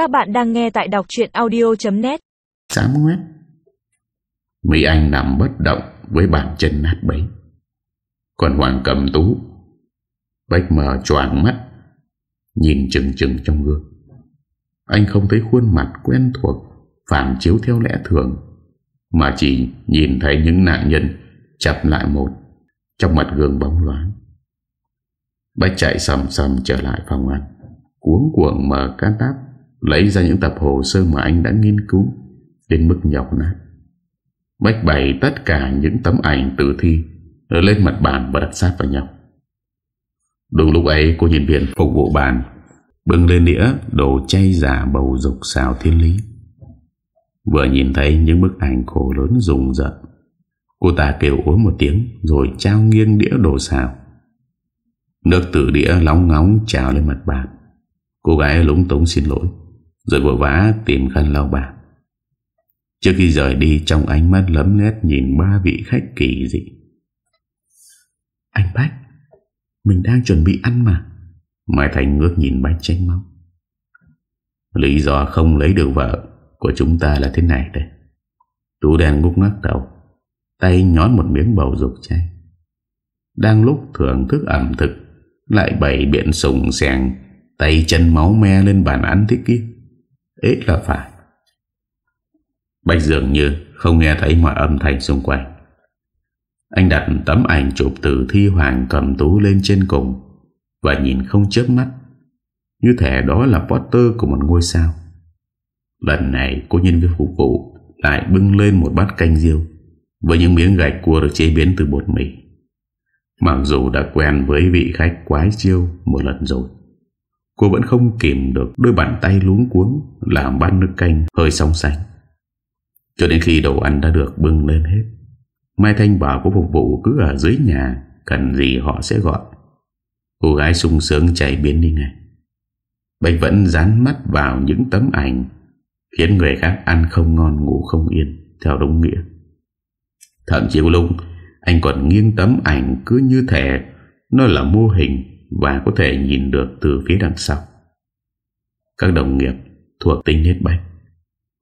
Các bạn đang nghe tại đọc chuyện audio.net sáng ngoét Mỹ Anh nằm bất động với bàn chân nát bấy. Còn Hoàng cầm tú, Bách mờ choàng mắt, Nhìn chừng chừng trong gương. Anh không thấy khuôn mặt quen thuộc, Phản chiếu theo lẽ thường, Mà chỉ nhìn thấy những nạn nhân Chập lại một, Trong mặt gương bóng loáng. Bách chạy sầm sầm trở lại phòng ăn Cuốn cuồng mở cát táp. Lấy ra những tập hồ sơ mà anh đã nghiên cứu Đến mức nhọc nát. Bách bày tất cả những tấm ảnh tử thi Lên mặt bàn và đặt sát vào nhau. Đúng lúc ấy, cô nhân viên phục vụ bàn Bưng lên đĩa đồ chay giả bầu dục xào thiên lý. Vừa nhìn thấy những bức ảnh khổ lớn rùng rợn, Cô ta kêu ối một tiếng Rồi trao nghiêng đĩa đồ xào. Nước từ đĩa lóng ngóng trào lên mặt bàn. Cô gái lúng túng xin lỗi. Rồi vội vã tìm khăn lau bàn Trước khi rời đi, Trong ánh mắt lấm lét nhìn ba vị khách kỳ dị. Anh Bách, Mình đang chuẩn bị ăn mà. Mai Thành ngước nhìn Bách tranh máu Lý do không lấy được vợ Của chúng ta là thế này đây. Tú đen ngúc ngắc đầu, Tay nhón một miếng bầu dục chay. Đang lúc thưởng thức ẩm thực, Lại bày biện sùng sàng, Tay chân máu me lên bàn ăn thế kia ít là phải. Bạch dường như không nghe thấy mọi âm thanh xung quanh. Anh đặt tấm ảnh chụp từ thi Hoàng cầm tú lên trên cùng Và nhìn không chớp mắt. Như thể đó là poster của một ngôi sao. Lần này, cô nhân viên phục vụ Lại bưng lên một bát canh riêu Với những miếng gạch cua được chế biến từ bột mì. Mặc dù đã quen với vị khách quái chiêu một lần rồi Cô vẫn không kìm được đôi bàn tay luống cuống Làm bát nước canh hơi song sánh Cho đến khi đồ ăn đã được bưng lên hết, Mai Thanh bảo cô phục vụ cứ ở dưới nhà, Cần gì họ sẽ gọi. Cô gái sung sướng chạy biến đi ngay. Bạch vẫn dán mắt vào những tấm ảnh, Khiến người khác ăn không ngon, ngủ không yên, Theo đúng nghĩa. Thậm chí lúc, Anh còn nghiêng tấm ảnh cứ như thể Nó là mô hình và có thể nhìn được từ phía đằng sau. Các đồng nghiệp Thuộc tính hết bách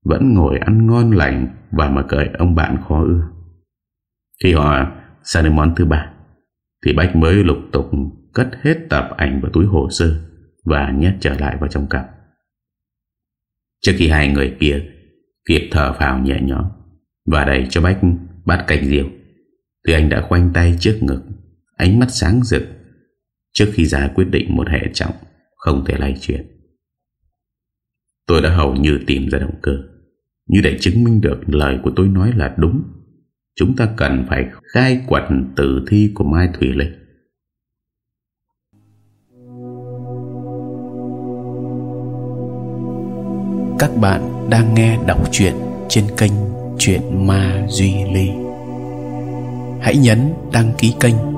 Vẫn ngồi ăn ngon lành Và mà cởi ông bạn khó ưa. Khi họ sang đến món thứ ba Thì Bách mới lục tục Cất hết tập ảnh vào túi hồ sơ Và nhét trở lại vào trong cặp. Trước khi hai người kia Kịp thở phào nhẹ nhõm Và đầy cho Bách bát cạnh rượu, Thì anh đã khoanh tay trước ngực Ánh mắt sáng rực Trước khi ra quyết định một hệ trọng, Không thể lay chuyển. Tôi đã hầu như tìm ra động cơ. Như để chứng minh được lời của tôi nói là đúng, Chúng ta cần phải khai quật tử thi của Mai Thủy Linh. Các bạn đang nghe đọc truyện trên kênh Chuyện Ma Duy Ly. Hãy nhấn đăng ký kênh